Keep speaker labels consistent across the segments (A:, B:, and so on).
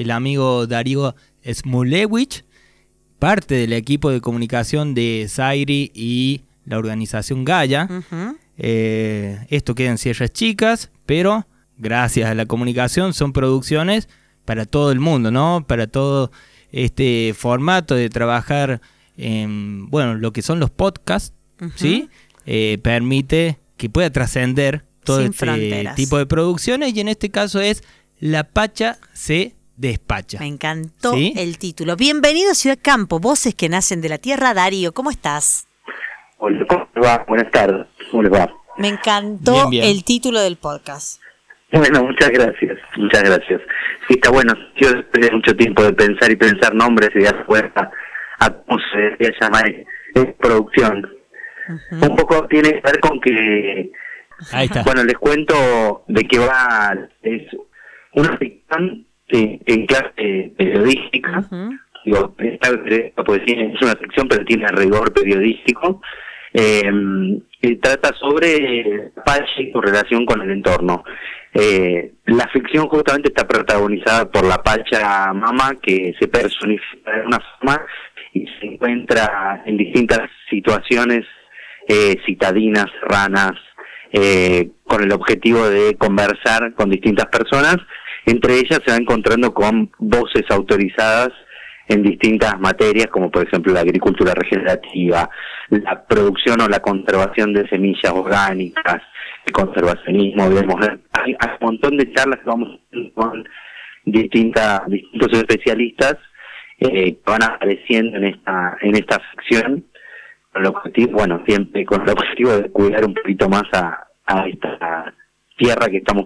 A: el amigo Darío Smulewicz, parte del equipo de comunicación de Zairi y la organización Gaia. Eh, esto queda en Sierras Chicas, pero gracias a la comunicación son producciones para todo el mundo, ¿no? Para todo este formato de trabajar en, bueno, lo que son los podcasts, ¿sí? Eh, permite que pueda trascender todo este tipo de producciones y en este caso es La Pacha se despacha.
B: Me encantó el título. Bienvenido a Ciudad Campo, voces que nacen de la tierra. Darío, ¿cómo estás?
C: Hola, ¿cómo va? Buenas tardes. ¿Cómo les va?
B: Me encantó el título del podcast.
C: Bueno, muchas gracias, muchas gracias. Sí, está bueno. Yo después de mucho tiempo de pensar y pensar nombres y dar fuerza a cómo se debería llamar es producción. Un poco tiene que ver con que, Ahí está. bueno, les cuento de qué va, es una ficción en clase periodística, digo, esta, poesía es una ficción pero tiene rigor periodístico, eh, trata sobre Pache y su relación con el entorno. Eh, la ficción justamente está protagonizada por la Pacha Mama que se personifica de una forma y se encuentra en distintas situaciones eh, citadinas, ranas, eh, con el objetivo de conversar con distintas personas. Entre ellas se va encontrando con voces autorizadas en distintas materias, como por ejemplo la agricultura regenerativa, la producción o la conservación de semillas orgánicas, el conservacionismo, vemos, hay, un montón de charlas que vamos con distintas, distintos especialistas eh, que van apareciendo en esta, en esta sección, con el objetivo, bueno, siempre con el objetivo de cuidar un poquito más a, esta tierra que estamos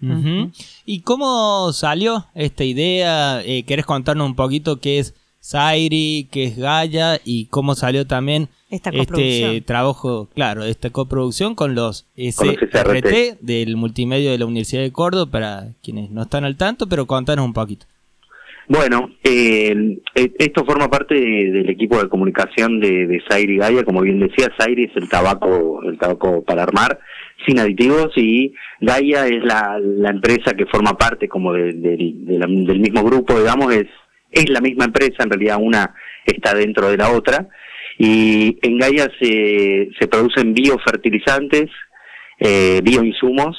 C: castigando.
A: ¿Y cómo salió esta idea? Eh, ¿Querés contarnos un poquito qué es Zairi, qué es Gaia y cómo salió también este trabajo, claro, esta coproducción con los SRT del multimedio de la Universidad de Córdoba para quienes no están al tanto, pero contanos un poquito.
C: Bueno, eh, esto forma parte del equipo de comunicación de, de Zairi y Gaia, como bien decía, Zairi es el tabaco, el tabaco para armar, sin aditivos y Gaia es la, la empresa que forma parte como del mismo grupo, digamos, es, es la misma empresa, en realidad una está dentro de la otra y en Gaia se, se producen biofertilizantes, eh, bioinsumos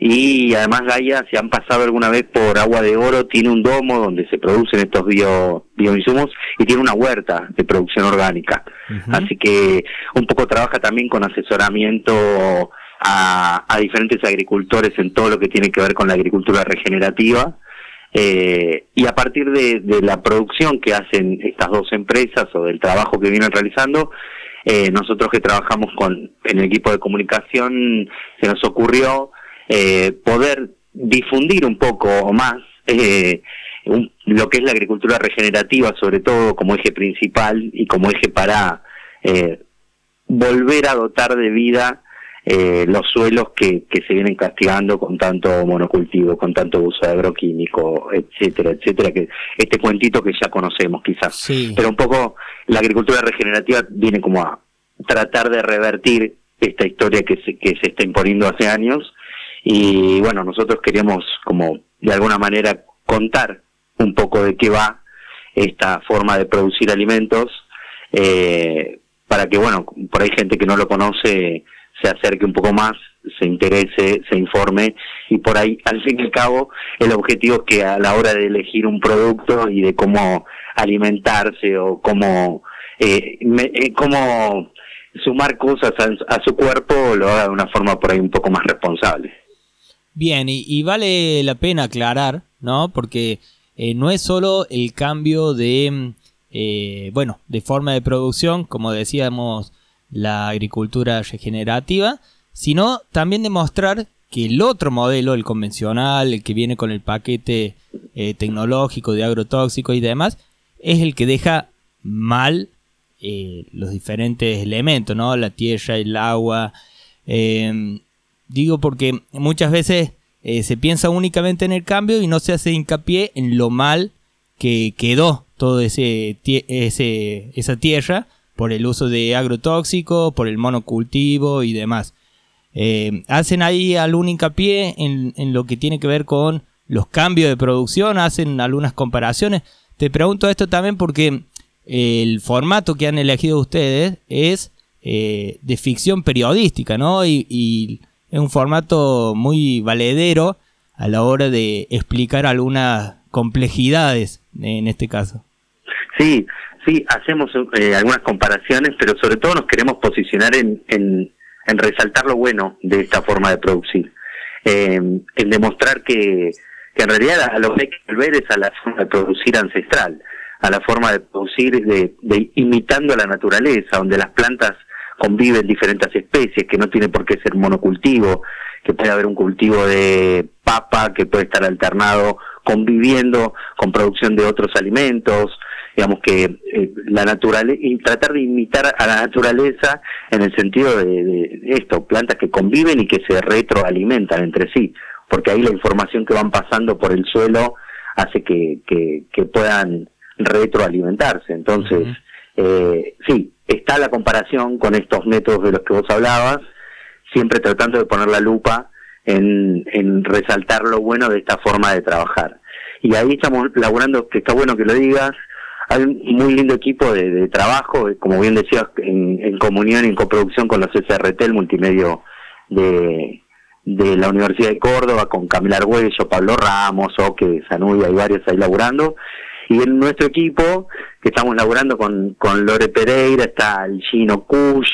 C: y además Gaia, si han pasado alguna vez por Agua de Oro, tiene un domo donde se producen estos bio, bioinsumos y tiene una huerta de producción orgánica. Así que un poco trabaja también con asesoramiento a, diferentes agricultores en todo lo que tiene que ver con la agricultura regenerativa. Eh, y a partir de, la producción que hacen estas dos empresas o del trabajo que vienen realizando, eh, nosotros que trabajamos con en el equipo de comunicación, se nos ocurrió eh, poder difundir un poco más lo que es la agricultura regenerativa, sobre todo como eje principal y como eje para volver a dotar de vida eh, los suelos que, que se vienen castigando con tanto monocultivo, con tanto uso de agroquímico, etcétera, etcétera, que este cuentito que ya conocemos quizás. Pero un poco la agricultura regenerativa viene como a tratar de revertir esta historia que se, que se está imponiendo hace años y bueno, nosotros queríamos como de alguna manera contar un poco de qué va esta forma de producir alimentos eh, para que bueno, por ahí gente que no lo conoce se acerque un poco más, se interese, se informe y por ahí, al fin y al cabo, el objetivo es que a la hora de elegir un producto y de cómo alimentarse o cómo, eh, eh sumar cosas a, su cuerpo, lo haga de una forma por ahí un poco más responsable.
A: Bien, y, vale la pena aclarar, ¿no? Porque eh, no es solo el cambio de, bueno, de forma de producción, como decíamos, la agricultura regenerativa, sino también demostrar que el otro modelo, el convencional, el que viene con el paquete eh, tecnológico de agrotóxicos y demás, es el que deja mal eh, los diferentes elementos, ¿no? La tierra, el agua. Em, digo porque muchas veces eh, se piensa únicamente en el cambio y no se hace hincapié en lo mal que quedó todo ese, ese esa tierra por el uso de agrotóxicos, por el monocultivo y demás. Eh, hacen ahí algún hincapié en, lo que tiene que ver con los cambios de producción, hacen algunas comparaciones. Te pregunto esto también porque el formato que han elegido ustedes es eh, de ficción periodística, ¿no? Y, es un formato muy valedero a la hora de explicar algunas complejidades en este caso.
C: Sí, sí, hacemos eh, algunas comparaciones, pero sobre todo nos queremos posicionar en, en, resaltar lo bueno de esta forma de producir, eh, en demostrar que, que en realidad a lo que hay que volver es a la forma de producir ancestral, a la forma de producir de, de imitando a la naturaleza, donde las plantas conviven diferentes especies, que no tiene por qué ser monocultivo, que puede haber un cultivo de papa que puede estar alternado conviviendo con producción de otros alimentos, digamos que eh, la naturaleza y tratar de imitar a la naturaleza en el sentido de, esto, plantas que conviven y que se retroalimentan entre sí, porque ahí la información que van pasando por el suelo hace que, que, puedan retroalimentarse. Entonces, eh, sí, está la comparación con estos métodos de los que vos hablabas, siempre tratando de poner la lupa en, en resaltar lo bueno de esta forma de trabajar. Y ahí estamos laburando, que está bueno que lo digas, hay un muy lindo equipo de, trabajo, como bien decías, en, comunión y en coproducción con los SRT, el multimedio de, de la Universidad de Córdoba, con Camila Arguello, Pablo Ramos, Oque, Sanudia y varios ahí laburando. Y en nuestro equipo, que estamos laburando con, con Lore Pereira, está el Gino Kush,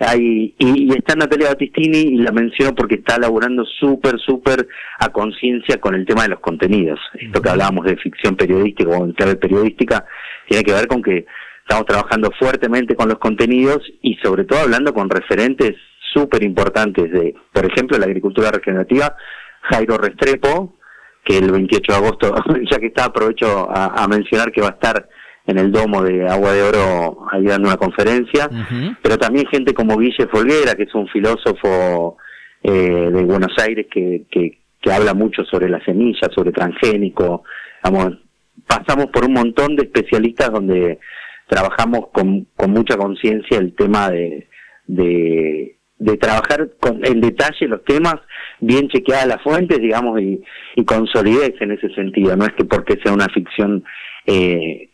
C: hay, y, está Natalia Battistini, y la menciono porque está laburando súper, súper a conciencia con el tema de los contenidos. Esto que hablábamos de ficción periodística o en clave periodística, tiene que ver con que estamos trabajando fuertemente con los contenidos y sobre todo hablando con referentes súper importantes de, por ejemplo, la agricultura regenerativa, Jairo Restrepo, que el 28 de agosto, ya que está, aprovecho a, mencionar que va a estar en el domo de Agua de Oro ahí dando una conferencia, pero también gente como Guille Folguera, que es un filósofo eh, de Buenos Aires que, que, que, habla mucho sobre la semilla, sobre transgénico, vamos, pasamos por un montón de especialistas donde trabajamos con, con mucha conciencia el tema de, de de trabajar con, en detalle los temas, bien chequeadas las fuentes, digamos, y, y con solidez en ese sentido. No es que porque sea una ficción eh,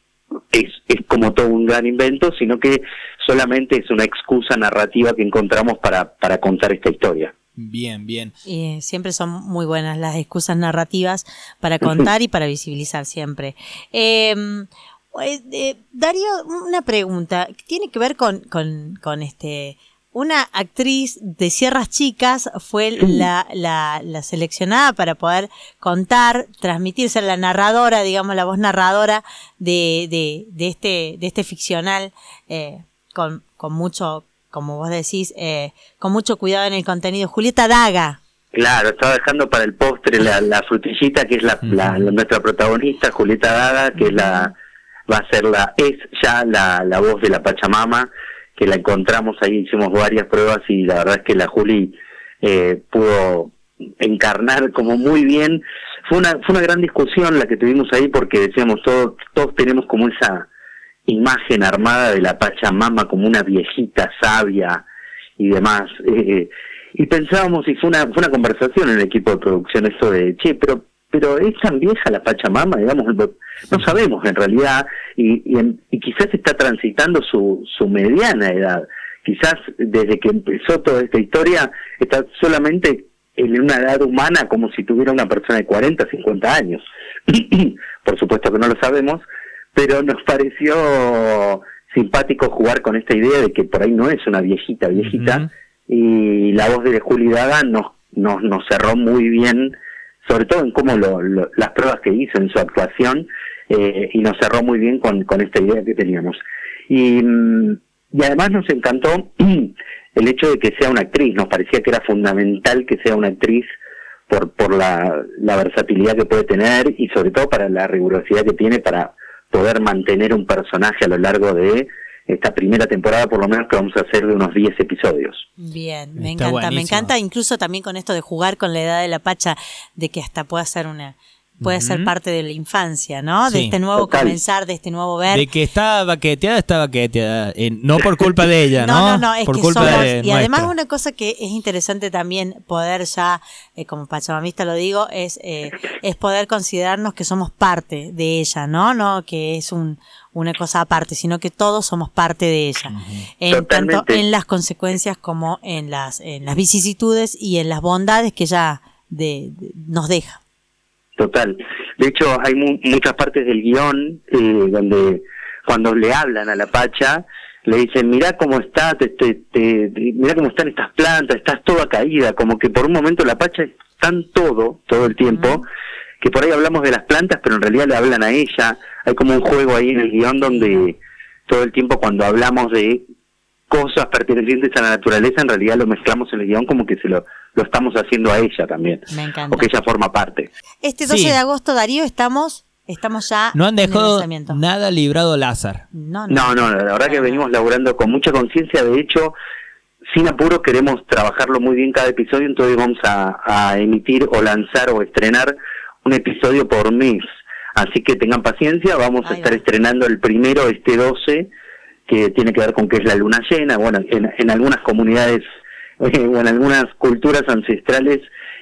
C: es, es como todo un gran invento, sino que solamente es una excusa narrativa que encontramos para, para contar esta historia.
A: Bien, bien.
B: Y siempre son muy buenas las excusas narrativas para contar y para visibilizar siempre. Em, eh, eh, Darío, una pregunta. Tiene que ver con, con, con este una actriz de Sierras Chicas fue la, la, la, seleccionada para poder contar, transmitir, ser la narradora, digamos, la voz narradora de, de, de este, de este ficcional, eh, con, con mucho, como vos decís, eh, con mucho cuidado en el contenido. Julieta Daga.
C: Claro, estaba dejando para el postre la, la frutillita, que es la, la, nuestra protagonista, Julieta Daga, que es la, va a ser la, es ya la, la voz de la Pachamama que la encontramos ahí, hicimos varias pruebas y la verdad es que la Juli eh, pudo encarnar como muy bien. Fue una, fue una gran discusión la que tuvimos ahí porque decíamos todos, todos tenemos como esa imagen armada de la Pachamama como una viejita sabia y demás. Eh, y pensábamos, y fue una, fue una conversación en el equipo de producción, eso de, che, pero pero es tan vieja la Pachamama, digamos, no sabemos en realidad, y, y, quizás está transitando su, su mediana edad. Quizás desde que empezó toda esta historia está solamente en una edad humana como si tuviera una persona de 40, 50 años. Por supuesto que no lo sabemos, pero nos pareció simpático jugar con esta idea de que por ahí no es una viejita, viejita, y la voz de Juli Daga nos, nos, nos cerró muy bien sobre todo en cómo lo, las pruebas que hizo en su actuación eh, y nos cerró muy bien con, esta idea que teníamos. Y, mm, además nos encantó el hecho de que sea una actriz, nos parecía que era fundamental que sea una actriz por, por la versatilidad que puede tener y sobre todo para la rigurosidad que tiene para poder mantener un personaje a lo largo de esta primera temporada, por lo menos que vamos a hacer de unos 10 episodios.
B: Bien, me encanta, me encanta incluso también con esto de jugar con la edad de la pacha, de que hasta pueda ser una puede ser parte de la infancia, ¿no? De este nuevo
C: Total.
B: comenzar, de este nuevo ver.
A: De que está baqueteada, está baqueteada. Eh, no por culpa de ella, ¿no?
B: No, no, no, es
A: por
B: que
A: culpa
B: somos,
A: de
B: y además
A: nuestra.
B: una cosa que es interesante también poder ya, eh, como pachamamista lo digo, es, eh, es poder considerarnos que somos parte de ella, ¿no? No que es un, una cosa aparte, sino que todos somos parte de ella. En tanto en las consecuencias como en las, en las vicisitudes y en las bondades que ella de- de- nos deja.
C: Total. De hecho, hay mu- muchas partes del guion eh, donde cuando le hablan a la Pacha, le dicen, mira cómo está, te, te, te- mira cómo están estas plantas, estás toda caída, como que por un momento la Pacha está en todo, todo el tiempo, que por ahí hablamos de las plantas, pero en realidad le hablan a ella. Hay como un juego ahí en el guion donde todo el tiempo cuando hablamos de cosas pertenecientes a la naturaleza, en realidad lo mezclamos en el guion como que se lo, lo estamos haciendo a ella también,
B: Me encanta.
C: o que ella forma parte.
B: Este 12
A: Sí.
B: de agosto, Darío, estamos, estamos ya
A: No han
B: en el
A: dejado nada librado al azar.
B: No,
C: No, no, la verdad que venimos laburando con mucha conciencia, de hecho, sin apuro queremos trabajarlo muy bien cada episodio, entonces vamos a, a emitir o lanzar o estrenar un episodio por mes. Así que tengan paciencia, vamos a estar
B: va.
C: estrenando el primero este 12, que tiene que ver con que es la luna llena. Bueno, en, en algunas comunidades eh, o en algunas culturas ancestrales,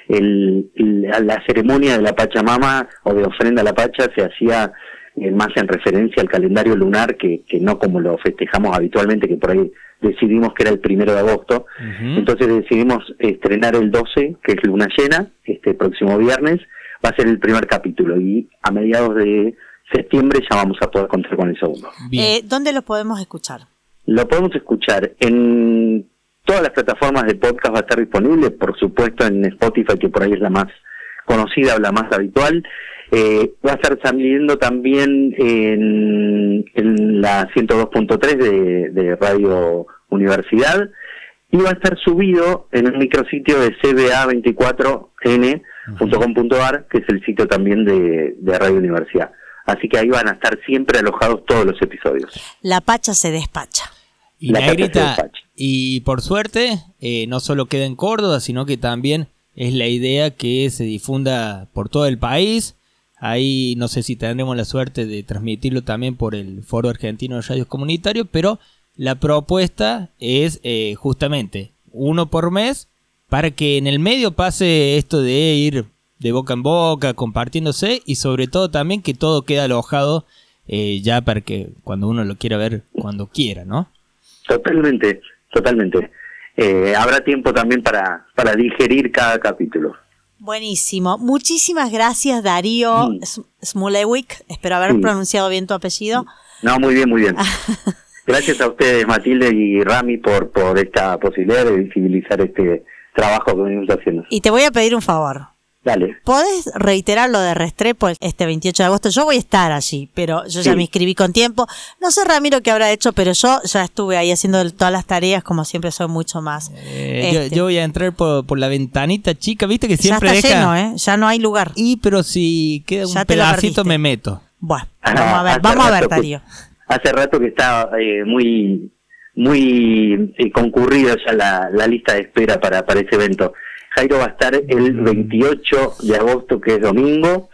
C: el, el- la ceremonia de la Pachamama o de ofrenda a la Pacha se hacía eh, más en referencia al calendario lunar que, que no como lo festejamos habitualmente, que por ahí decidimos que era el primero de agosto. Entonces decidimos estrenar el 12, que es luna llena, este próximo viernes, va a ser el primer capítulo y a mediados de septiembre ya vamos a poder contar con el segundo.
B: Eh, ¿Dónde lo podemos escuchar?
C: Lo podemos escuchar en todas las plataformas de podcast, va a estar disponible, por supuesto en Spotify, que por ahí es la más conocida o la más habitual. Eh, va a estar saliendo también en, en la 102.3 de, de Radio Universidad y va a estar subido en un micrositio de cba24n.com.ar, que es el sitio también de, de Radio Universidad. Así que ahí van a estar siempre alojados todos los episodios.
B: La Pacha se despacha.
A: Y
C: La carta se
A: Negrita,
C: despacha.
A: Y por suerte, eh, no solo queda en Córdoba, sino que también es la idea que se difunda por todo el país. Ahí no sé si tendremos la suerte de transmitirlo también por el Foro Argentino de Radios Comunitarios, pero la propuesta es eh, justamente uno por mes para que en el medio pase esto de ir de boca en boca, compartiéndose y sobre todo también que todo quede alojado eh, ya para que cuando uno lo quiera ver, cuando quiera, ¿no?
C: Totalmente, totalmente. Eh, habrá tiempo también para, para digerir cada capítulo.
B: Buenísimo. Muchísimas gracias, Darío
C: Mm.
B: S- Smulewicz. Espero haber
C: Sí.
B: pronunciado bien tu apellido.
C: No, muy bien, muy bien. Gracias a ustedes, Matilde y Rami, por, por esta posibilidad de visibilizar este trabajo que venimos haciendo.
B: Y te voy a pedir un favor.
C: Dale.
B: ¿Podés reiterar lo de Restrepo este 28 de agosto? Yo voy a estar allí, pero yo ya
C: Sí.
B: me inscribí con tiempo. No sé, Ramiro, qué habrá hecho, pero yo ya estuve ahí haciendo todas las tareas, como siempre soy mucho más.
A: Eh, yo-
B: Este,
A: yo, voy a entrar por, por la ventanita chica, viste que
B: ya
A: siempre
B: está
A: deja.
B: lleno, ¿eh? Ya no hay lugar.
A: Y pero si queda un
B: Ya
A: pedacito me meto.
B: Bueno,
C: Ah,
B: vamos a ver, vamos a ver, Darío.
C: Hace rato que está eh, muy muy eh, concurrida ya la, la lista de espera para, para ese evento. Jairo va a estar el 28 de agosto, que es domingo,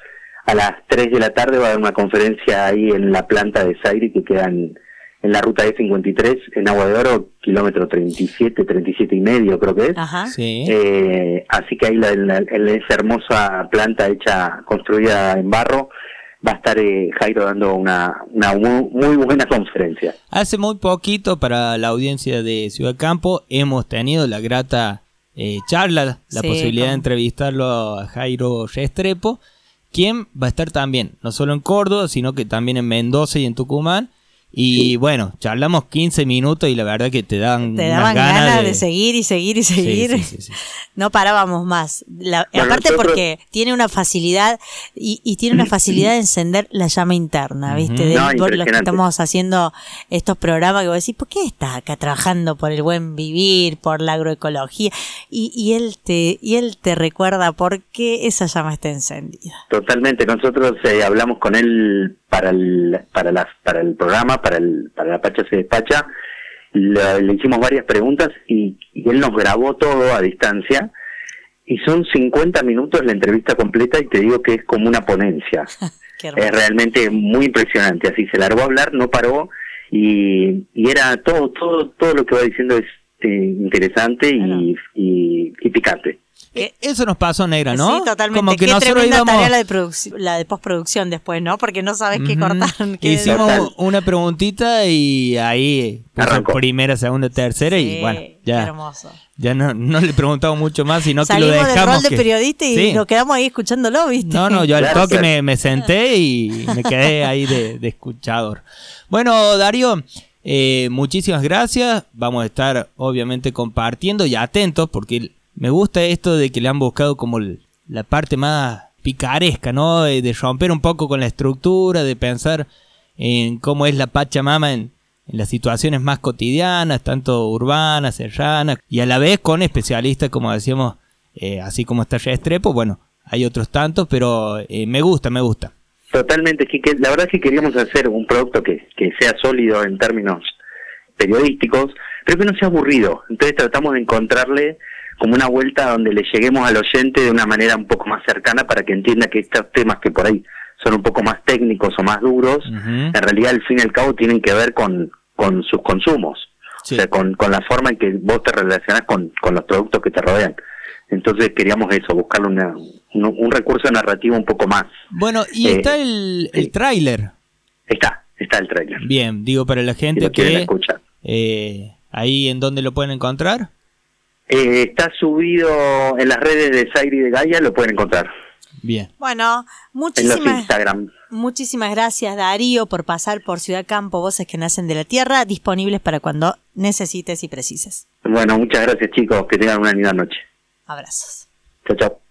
C: a las 3 de la tarde va a haber una conferencia ahí en la planta de Zaire que queda en, en la ruta E53, en Agua de Oro, kilómetro 37, 37 y medio creo que es.
B: Ajá.
A: Sí.
C: Eh, así que ahí la, esa hermosa planta hecha, construida en barro, va a estar eh, Jairo dando una, una muy, muy buena conferencia.
A: Hace muy poquito para la audiencia de Ciudad Campo hemos tenido la grata eh, charla, la
B: Sí,
A: posibilidad de entrevistarlo a Jairo Restrepo, quien va a estar también, no solo en Córdoba, sino que también en Mendoza y en Tucumán. Y bueno, charlamos 15 minutos y la verdad que te dan
B: Te daban
A: ganas,
B: ganas de... seguir y seguir y seguir.
A: sí, sí, sí.
B: No parábamos más. La-
C: Bueno,
B: aparte
C: nosotros-
B: porque tiene una facilidad y, y tiene una facilidad de encender la llama interna, ¿viste? De
C: No,
B: por lo que estamos haciendo estos programas que vos decís, ¿por qué estás acá trabajando por el buen vivir, por la agroecología? Y, y él te y él te recuerda por qué esa llama está encendida.
C: Totalmente, nosotros eh, hablamos con él para el, para las, para el programa, para el, para la Pacha se despacha, le, le hicimos varias preguntas y, y él nos grabó todo a distancia. Y son 50 minutos la entrevista completa y te digo que es como una ponencia. es realmente muy impresionante, así se largó a hablar, no paró. Y, y era todo, todo, todo lo que va diciendo es eh, interesante y, y, picante.
A: Eh, eso nos pasó, Negra, ¿no?
B: Sí, totalmente. Como que qué nosotros íbamos... tarea la de, la de postproducción después, ¿no? Porque no sabes qué cortar.
A: Hicimos una preguntita y ahí puso primera, segunda, tercera y bueno, ya. Hermoso. Ya no, no le preguntamos mucho más, sino que lo dejamos. del rol
B: de periodista y nos quedamos ahí escuchándolo, ¿viste?
A: No, no, yo al toque me, me, senté y me quedé ahí de, de escuchador. Bueno, Darío, eh, muchísimas gracias. Vamos a estar obviamente compartiendo y atentos porque me gusta esto de que le han buscado como la parte más picaresca, ¿no? De romper un poco con la estructura, de pensar en cómo es la Pachamama en, las situaciones más cotidianas, tanto urbanas, serranas, y a la vez con especialistas, como decíamos, eh, así como está Restrepo, bueno, hay otros tantos, pero eh, me gusta, me gusta.
C: Totalmente, la verdad es que queríamos hacer un producto que, que sea sólido en términos periodísticos, pero que no sea aburrido. Entonces tratamos de encontrarle como una vuelta donde le lleguemos al oyente de una manera un poco más cercana para que entienda que estos temas que por ahí son un poco más técnicos o más duros, en realidad al fin y al cabo tienen que ver con, con sus consumos, o sea, con, con la forma en que vos te relacionás con, con los productos que te rodean. Entonces queríamos eso, buscarle una, un, recurso narrativo un poco más.
A: Bueno, y está eh, el, el tráiler.
C: Está, está el tráiler.
A: Bien, digo para la gente que... Eh, ahí en dónde lo pueden encontrar.
C: Eh, está subido en las redes de Zaire y de Gaia, lo pueden encontrar.
A: Bien.
B: Bueno, muchísimas, muchísimas gracias Darío por pasar por Ciudad Campo, Voces que Nacen de la Tierra, disponibles para cuando necesites y precises.
C: Bueno, muchas gracias chicos, que tengan una linda noche.
B: Abrazos.
C: Chao, chao.